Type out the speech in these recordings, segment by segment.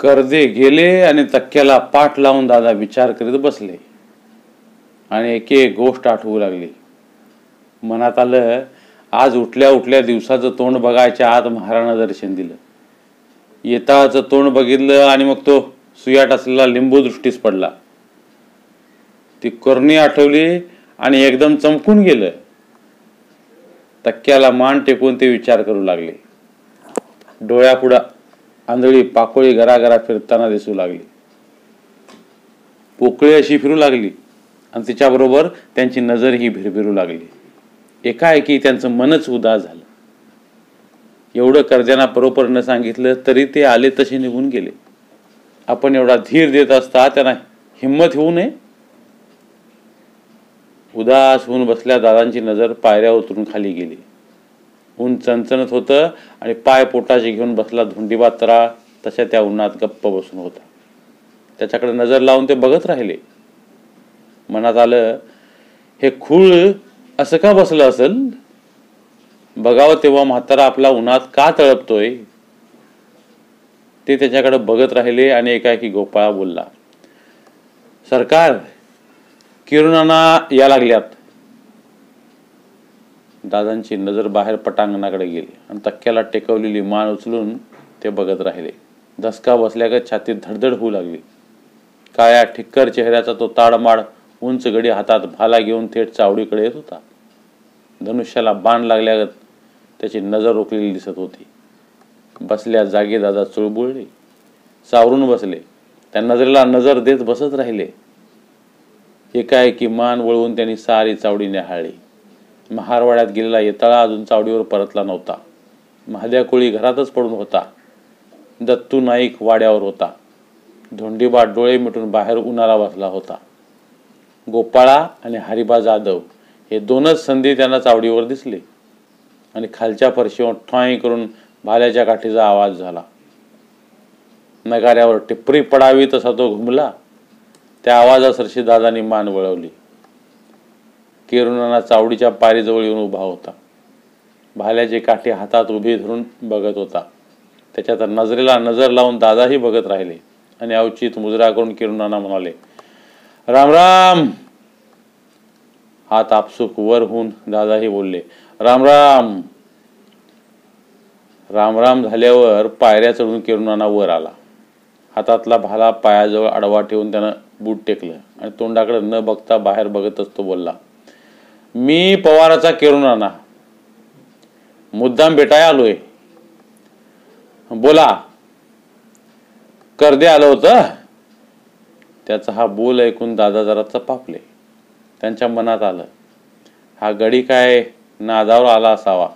कर्दे गेले आणि तक्क्याला पाठ लावून दादा विचार करीत बसले. आणि एक एक गोष्ट आठवू लागली. मनात आलं आज उठल्या उठल्या दिवसाचं तोंड बघायच्या आत महाराणा दर्शन दिलं. येताचं तोंड बघितलं आणि मग तो सुयाट असलेला लिंबू दृष्टीस पडला. ती करणी आठवली आणि एकदम चमकून गेलं. तक्क्याला मान टेकून ते विचार करू लागले. डोळ्यापुढं आंधळी पाकोळी घराघरा फिरताना दिसू लागली. पोकळी अशी फिरू लागली आणि तिच्याबरोबर त्यांची नजरही भिरभिरू लागली. एकाएकी त्यांचं मनच उदास झालं. एवढं कर्जांना बरोबर न सांगितलं तरी ते आले तसे निघून गेले. आपण एवढा धीर देत असता त्यांना हिंमत होऊ नये. उदास होऊन बसल्या दादांची नजर पायऱ्या उतरून खाली गेली. ऊन चणचणत होतं आणि पाय पोटाशी घेऊन बसला धुंडीबा तरा तशा त्या उन्हात गप्प बसून होता. त्याच्याकडे नजर लावून ते बघत राहिले. मनात आलं हे खूळ असं का बसलं असेल? बघावं तेव्हा म्हातारा आपला उन्हात का तळपतोय? ते त्याच्याकडे बघत राहिले आणि एकाएकी गोपाळा बोलला सरकार किरणांना या लागल्यात. दादांची नजर बाहेर पटांगणाकडे गेली आणि तक्क्याला टेकवलेली मान उचलून ते बघत राहिले. धसका बसल्यागत छातीत धडधड होऊ लागली. काळ्या ठिक्कर चेहऱ्याचा तो ताडमाड उंच गडी हातात भाला घेऊन थेट चावडीकडे येत होता. धनुष्याला बाण लागल्यागत त्याची नजर रोखलेली दिसत होती. बसल्या जागी दादा चुळबुळले. सावरून बसले. त्या नजरेला नजर देत बसत राहिले. एकाएकी मान वळवून त्यांनी सारी चावडी न्याहाळली महारवाड्यात गेलेला येताळा अजून चावडीवर परतला नव्हता. महाद्या कोळी घरातच पडून होता. दत्तू नाईक वाड्यावर होता. धोंडीबा डोळे मिटून बाहेर उन्हाला बसला होता. गोपाळा आणि हरिबा जाधव हे दोनच संधी त्यांना चावडीवर दिसले. आणि खालच्या फरशीवर ठॉय करून भाल्याच्या काठीचा आवाज झाला. नगाऱ्यावर टिपरी पडावी तसा तो घुमला. त्या आवाजासरशी दादानी मान वळवली. केरुणाना चावडीच्या पारीजवळ येऊन उभा होता. भाल्याची काठी हातात उभी धरून बघत होता. त्याच्यात नजरेला नजर लावून दादाही बघत राहिले आणि अवचित मुजरा करून किरुणाना म्हणाले राम राम! हात आपसूक वर होऊन दादाही बोलले राम राम! राम राम झाल्यावर पायऱ्या चढून किरुणाना वर आला. हातातला भाला पायाजवळ आडवा ठेवून त्यानं बूट टेकलं आणि तोंडाकडे न बघता बाहेर बघतच तो बोलला मी पवाराचा किरुणाना मुद्दाम भेटाय आलोय. बोला. कर्दे आलं होतं. त्याचा हा बोल ऐकून दादा जरा चपापले. त्यांच्या मनात आलं. हा गडी काय नादावर आला असावा.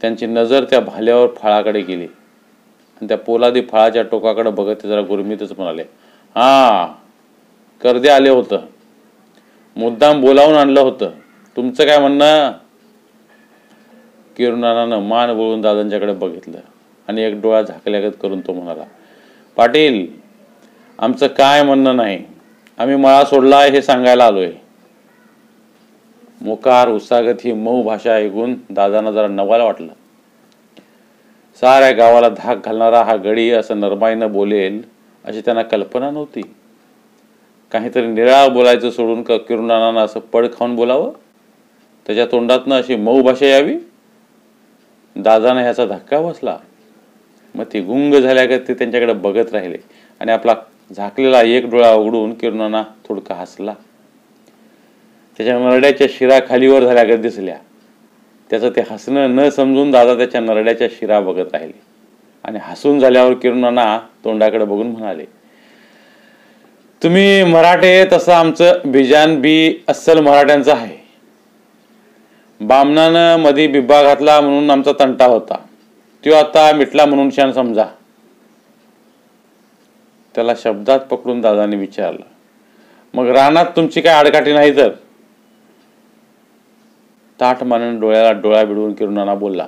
त्यांची नजर त्या भाल्यावर फळाकडे गेली. आणि त्या पोलादी फळाच्या टोकाकडे बघत ते जरा गुरमीतच म्हणाले हा कर्दे आले होतं. मुद्दाम बोलावून आणलं होतं. तुमचं काय म्हणणं? किरुणानानं मान बोलून दादांच्याकडे बघितलं आणि एक डोळा झाकल्यागत करून तो म्हणाला पाटील आमचं काय म्हणणं नाही. आम्ही मळा सोडला हे सांगायला आलोय. मुकार उसागत ही मऊ भाषा ऐकून दादांना जरा नवाला वाटलं. साऱ्या गावाला धाक घालणारा हा गडी असं नरमाईनं बोलेल अशी त्यांना कल्पना नव्हती. काहीतरी निराळ बोलायचं सोडून क किरुणानानं असं पड खाऊन बोलावं? त्याच्या तोंडातनं अशी मऊ भाषा यावी? दादानं ह्याचा धक्का बसला. मग ती गुंग झाल्यागत ते त्यांच्याकडे बघत राहिले आणि आपला झाकलेला एक डोळा उघडून किरुणाना थोडका हसला. त्याच्या नरड्याच्या शिरा खालीवर झाल्यागत दिसल्या. त्याचं ते हसणं न समजून दादा त्याच्या नरड्याच्या शिरा बघत राहिले. आणि हसून झाल्यावर किरुणाना तोंडाकडे बघून म्हणाले तुम्ही मराठे तसं आमचं बिजान बी अस्सल मराठ्यांचं आहे. बामणानं मधी बिब्बा घातला म्हणून आमचा तंटा होता. तो आता मिटला म्हणून शान समजा. त्याला शब्दात पकडून दादाने विचारलं मग रानात तुमची काय आडकाठी नाही तर? ताठ मानून डोळ्याला डोळा भिडवून किरुणाना बोलला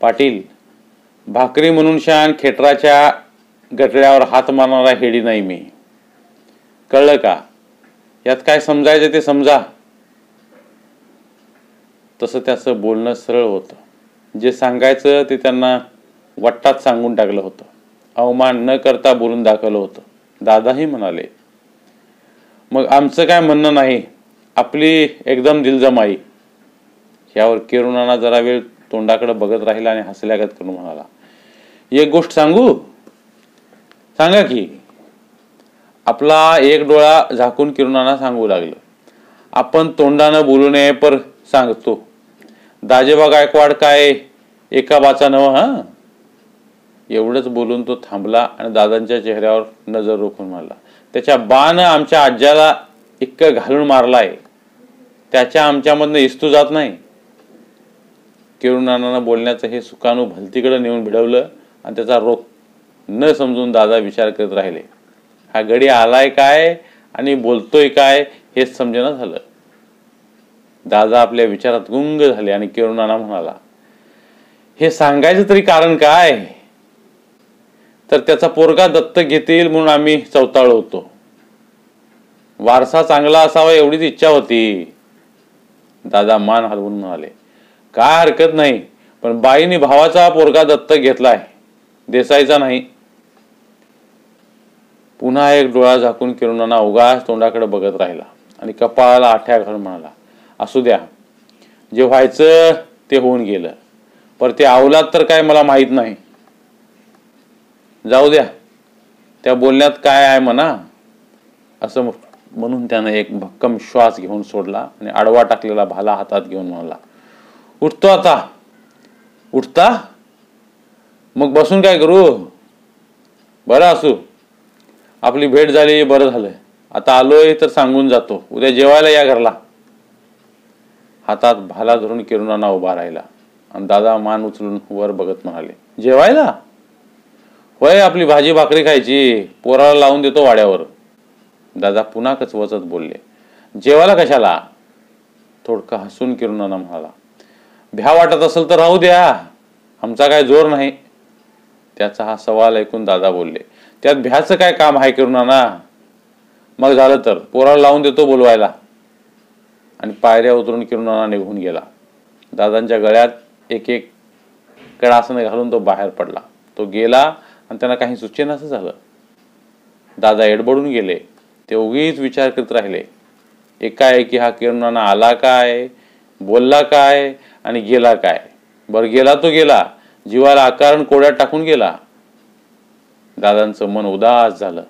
पाटील भाकरी म्हणून शान खेटराच्या गटड्यावर हात मारणारा हेडी नाही मी. कळलं का? यात काय समजायचं ते समजा. तसं त्याचं बोलणं सरळ होतं. जे सांगायचं ते त्यांना वट्टात सांगून टाकलं होतं. अवमान न करता बोलून दाखवलं होतं. दादाही म्हणाले मग आमचं काय म्हणणं नाही? आपली एकदम दिलजमाई. यावर किरुणाना जरा वेळ तोंडाकडे बघत राहिला आणि हसल्यागत करून म्हणाला एक गोष्ट सांगू? सांगा की आपला एक डोळा झाकून किरणांना सांगू लागलं. आपण तोंडानं बोलू नये पर सांगतो. दाजेबा गायकवाड काय? एका बाचा नव हा? एवढंच बोलून तो थांबला आणि दादांच्या चेहऱ्यावर नजर रोखून मारला. त्याच्या बाण आमच्या आज्याला इतकं घालून मारलाय. त्याच्या आमच्यामधनं इस्तू जात नाही. किरुणानं बोलण्याचं हे सुकाणू भलतीकडे नेऊन भिडवलं आणि त्याचा रोख न समजून दादा विचार करत राहिले. हा गडी आलाय काय आणि बोलतोय काय हेच समजेना झालं. दादा आपल्या विचारात गुंग झाले आणि किरुणाना म्हणाला हे सांगायचं तरी कारण काय? तर त्याचा पोरगा दत्त घेतील म्हणून आम्ही चौताळ होतो. वारसा चांगला असावा एवढीच इच्छा होती. दादा मान हलवून म्हणाले काय हरकत नाही पण बाईने भावाचा पोरगा दत्त घेतलाय देसाईचा नाही. पुन्हा एक डोळा झाकून किरणांना उगाच तोंडाकडे बघत राहिला आणि कपाळाला आठ्या घर म्हणाला असू द्या. जे व्हायचं ते होऊन गेलं. पर ते आवलात तर काय मला माहीत नाही. जाऊ द्या. त्या बोलण्यात काय आहे म्हणा. असं म्हणून त्यानं एक भक्कम श्वास घेऊन सोडला आणि आडवा टाकलेला भाला हातात घेऊन म्हणाला उठतो आता. उठता? मग बसून काय करू? बरं असू. आपली भेट झाली बरं झालं आता आलोय तर सांगून जातो. उद्या जेवायला या घरला. हातात भाला धरून किरुणाना उभा राहिला. आणि दादा मान उचलून वर बघत म्हणाले जेवायला? होय आपली भाजी भाकरी खायची. पोराला लावून देतो वाड्यावर. दादा पुन्हा कचवचत बोलले जेवायला कशाला? थोडकं हसून किरुणाना म्हणाला भ्या वाटत असेल तर राहू द्या. आमचा काय जोर नाही. त्याचा हा सवाल ऐकून दादा बोलले त्यात भ्याचं काय काम आहे किरुणाना मग झालं तर. पोराला लावून देतो बोलवायला. आणि पायऱ्या उतरून किरुणाना निघून गेला. दादांच्या गळ्यात एक एक कडासनं घालून तो बाहेर पडला. तो गेला आणि त्यांना काही सुचेनासं झालं. दादा एडबडून गेले. ते उगीच विचार करत राहिले. एकाएकी हा किरुणाना आला काय? बोलला काय? आणि गेला काय? बर गेला तो गेला. जीवाला आकारण कोड्यात टाकून गेला. दादांचं मन उदास झालं.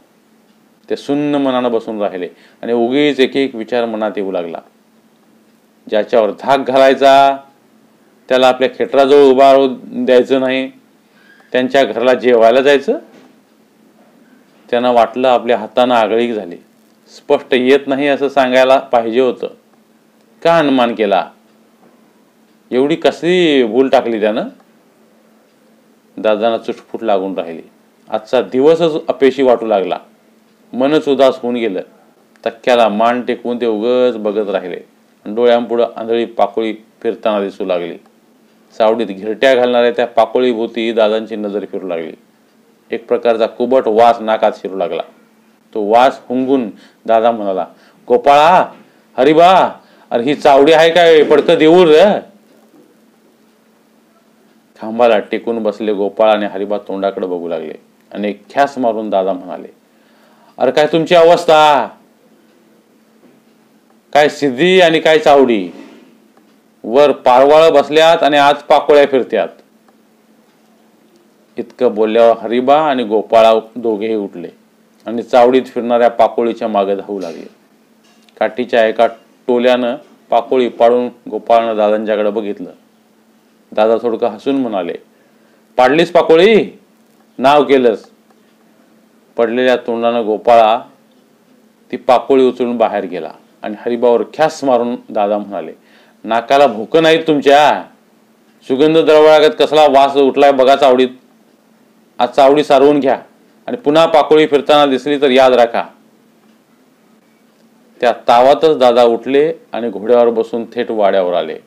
ते सुन्न मनानं बसून राहिले आणि उगीच एक एक विचार मनात येऊ लागला. ज्याच्यावर धाक घालायचा त्याला आपल्या खेटराजवळ उभा द्यायचं नाही त्यांच्या घराला जेवायला जायचं त्यांना वाटलं आपल्या हातानं आगळीक झाली. स्पष्ट येत नाही असं सांगायला पाहिजे होतं. का अनुमान केला? एवढी कसली भूल टाकली त्यानं? दादांना चुटफूट लागून राहिली. आजचा दिवसच अपेशी वाटू लागला. मनच उदास होऊन गेलं. तक्क्याला मान टेकवून ते उगच बघत राहिले. डोळ्यांपुढं आंधळी पाकोळी फिरताना दिसू लागली. सावडीत घिरट्या घालणाऱ्या त्या पाकोळीभोवती दादांची नजर फिरू लागली. एक प्रकारचा कुबट वास नाकात शिरू लागला. तो वास हुंगून दादा म्हणाला गोपाळा हरिबा अरे ही चावडी आहे काय? पडकं देऊर खांबाला टेकून बसले गोपाळ आणि हरिबा तोंडाकडे बघू लागले. आणि ख्यास मारून दादा म्हणाले अरे काय तुमची अवस्था? काय सिद्धी आणि काय चावडी? वर पारवाळ बसल्यात आणि आज पाकोळ्या फिरत्यात. इतकं बोलल्यावर हरिबा आणि गोपाळा दोघेही उठले आणि चावडीत फिरणाऱ्या पाकोळीच्या मागे धावू लागले. काठीच्या एका टोल्यानं पाकोळी पाडून गोपाळनं दादांच्याकडे बघितलं. दादा थोडकं हसून म्हणाले पाडलीस पाकोळी? नाव केलंस. पडलेल्या तोंडानं गोपाळा ती पाकोळी उचलून बाहेर गेला आणि हरिबावर ख्यास मारून दादा म्हणाले नाकाला भूक नाहीत तुमच्या. सुगंध द्रवळागत कसला वास उठलाय बघा चावडीत. आज चावडी सारवून घ्या आणि पुन्हा पाकोळी फिरताना दिसली तर याद राखा. त्या तावातच दादा उठले आणि घोड्यावर बसून थेट वाड्यावर आले.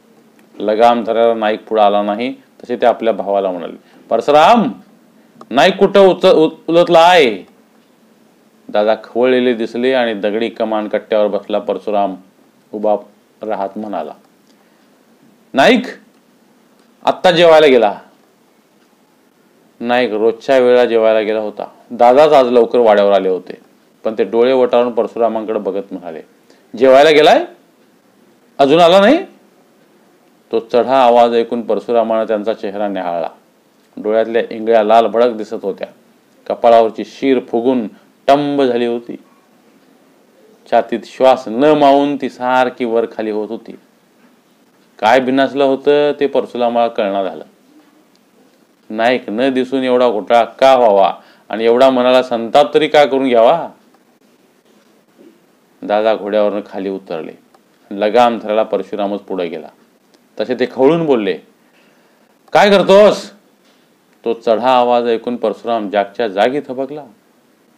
लगाम धरायला नाईक पुढे आला नाही तसे ते आपल्या भावाला म्हणाले परसराम नाईक कुठं उच उलटला आहे. दादा खवळलेले दिसले आणि दगडी कमान कट्ट्यावर बसला परशुराम. उभा राहत म्हणाला नाईक आत्ता जेवायला गेला. नाईक रोजच्या वेळा जेवायला गेला होता. दादाच आज लवकर वाड्यावर आले होते. पण ते डोळे वटारून परशुरामांकडे बघत म्हणाले जेवायला गेलाय? अजून आला नाही? तो चढा आवाज ऐकून परशुरामानं त्यांचा चेहरा निहाळला. डोळ्यातल्या इंगळ्या लाल भडक दिसत होत्या. कपाळावरची शीर फुगून टंब झाली होती. छातीत श्वास न मावून ती सारखी वर खाली होत होती. काय बिनासलं होतं ते परशुरामाला कळणार झालं. नाईक न दिसून एवढा घोटाळा का व्हावा आणि एवढा मनाला संताप तरी का करून घ्यावा? दादा घोड्यावरनं खाली उतरले. लगाम थराला परशुरामच पुढे गेला. तसे ते खवळून बोलले काय करतोस? तो चढा आवाज ऐकून परशुराम जागच्या जागी थबकला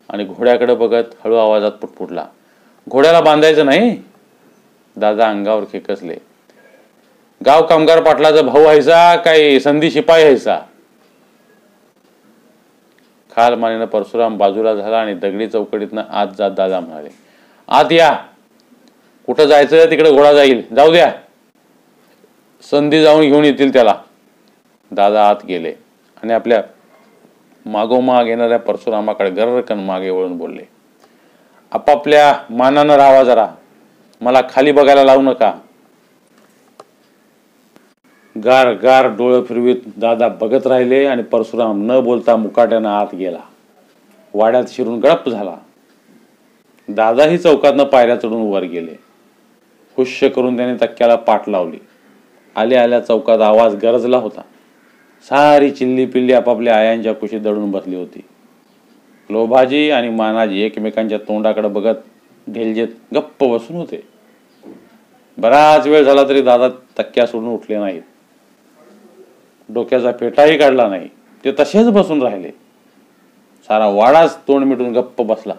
आणि घोड्याकडे बघत हळू आवाजात पुटपुटला घोड्याला बांधायचं नाही. दादा अंगावर खेकसले गाव कामगार पाटलाचा भाऊ व्हायचा काय संधी शिपाई व्हायचा? खाल मानेनं परशुराम बाजूला झाला आणि दगडी चौकडीतनं आत जात दादा म्हणाले आत या. कुठं जायचं तिकडे घोडा जाईल. जाऊ द्या. संधी जाऊन घेऊन येतील त्याला. दादा आत गेले. आणि आपल्या मागोमाग येणाऱ्या परशुरामाकडे गर्रकन मागे वळून बोलले आपापल्या मानानं राहावा जरा. मला खाली बघायला लावू नका. गार गार डोळं फिरवीत दादा बघत राहिले आणि परशुराम न बोलता मुकाट्यानं आत गेला. वाड्यात शिरून गडप झाला. दादाही चौकातनं पायऱ्या चढून वर गेले. हुश्य करून त्याने तक्क्याला पाठ लावली. आल्या आल्या चौकात आवाज गरजला होता. सारी चिल्ली पिल्ली आपापल्या आयांच्या कुशीत दडून बसली होती. लोभाजी आणि मानाजी एकमेकांच्या तोंडाकडे बघत ढेलजेत गप्प बसून होते. बराच वेळ झाला तरी दादा तक्क्या सोडून उठले नाहीत. डोक्याचा पेटाही काढला नाही. ते तसेच बसून राहिले. सारा वाडाच तोंड मिटून गप्प बसला.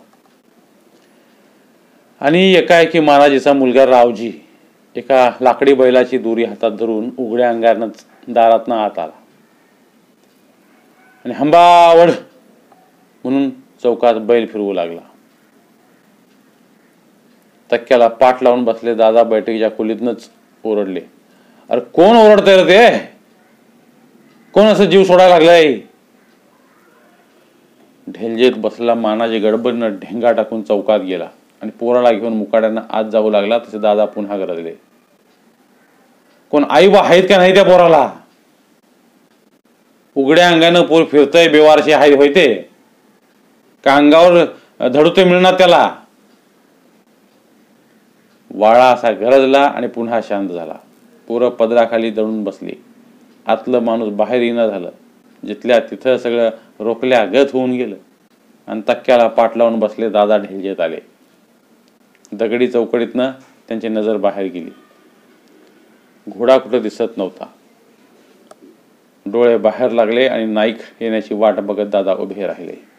आणि एकाएकी मानाजीचा मुलगा रावजी एका लाकडी बैलाची दोरी हातात धरून उघड्या अंगारनं दारातनं आत आला. आणि हंबावड म्हणून चौकात बैल फिरवू लागला. तक्क्याला पाठ लावून बसले दादा बैठकीच्या खोलीतनच ओरडले. अरे कोण ओरडतंय रे ते? कोण असं जीव सोडायला लागलाय? ढेलजेत बसला मानाजी गडबडनं ढेंगा टाकून चौकात गेला आणि पोराला घेऊन मुकाड्यानं आत जाऊ लागला तसे दादा पुन्हा गरजले. कोण आई बा आहेत का नाही त्या पोराला? उघड्या अंगानं पोर फिरतय बेवारशी हाय होते का अंगावर धडूते मिळणार त्याला? वाळा असा गरजला आणि पुन्हा शांत झाला. पोरं पदराखाली दळून बसली. आतलं माणूस बाहेर येणं झालं. जिथल्या तिथं सगळं रोखल्या गत होऊन गेलं. आणि तक्क्याला पाठ लावून बसले दादा ढेलजेत आले. दगडी चौकडीतनं त्यांची नजर बाहेर गेली. घोडा कुठं दिसत नव्हता. डोळे बाहेर लागले आणि नाईक येण्याची वाट बघत दादा उभे राहिले.